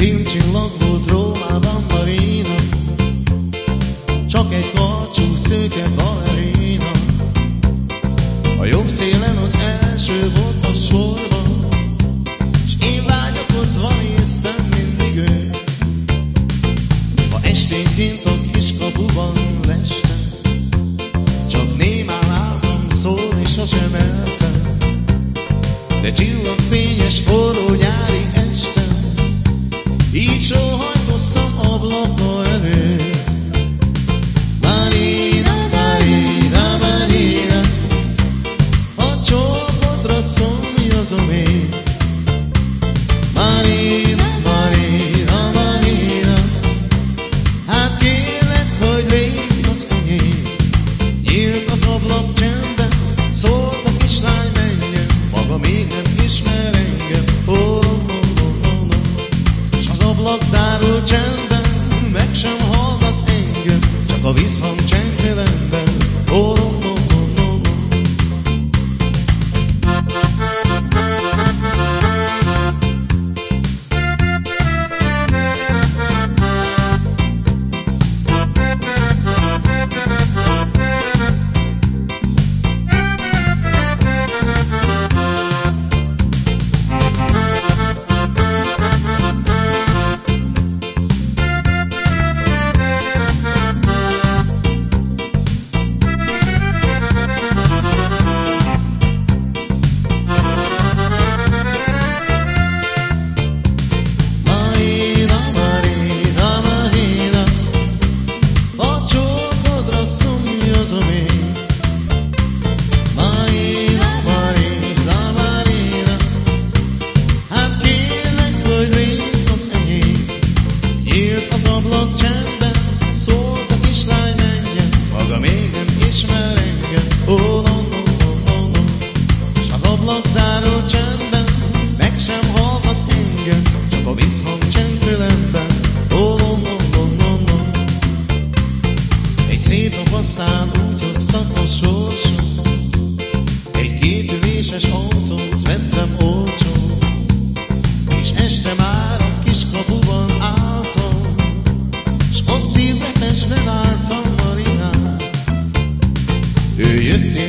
Filmcsillag volt Rómában Marina, csak egy karcsú szőke balerina. A jobb szélen az első volt a sorban, s én vágyakozva néztem mindig őt. Ha esténként a kiskapuban lestem, csak némán álltam szólni sosem mertem. De csillagfényes forró nyári így sóhajtoztam ablaka előtt. Marina, Marina, Marina, a csókodra szomjazom én. Marina, Marina, Marina, hát kérlek, hogy légy az enyém. Nyílt az ablak csendben, ablak csendben, szólt a kislány menjen, maga még nem ismer engem. Ó, oh, no, no, no, no. S az ablak záró csendben meg sem hallgat engem, csak a visszhang csendfülemben. Oh, no, no, no, no, no. Egy szép nap aztán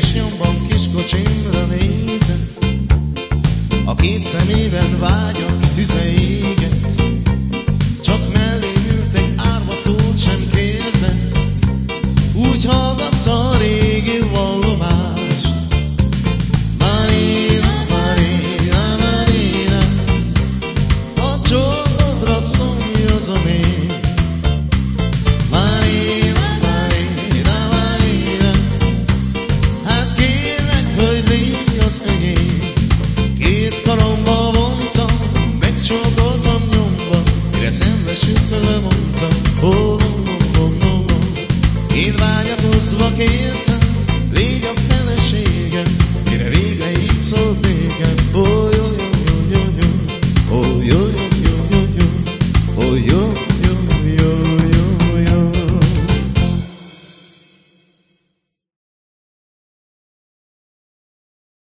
és nyomban kis kocsimra nézett, a két szemében vágyak lemondtam, ó, oh, no, no, no. Én vágyakozva kértem, légy a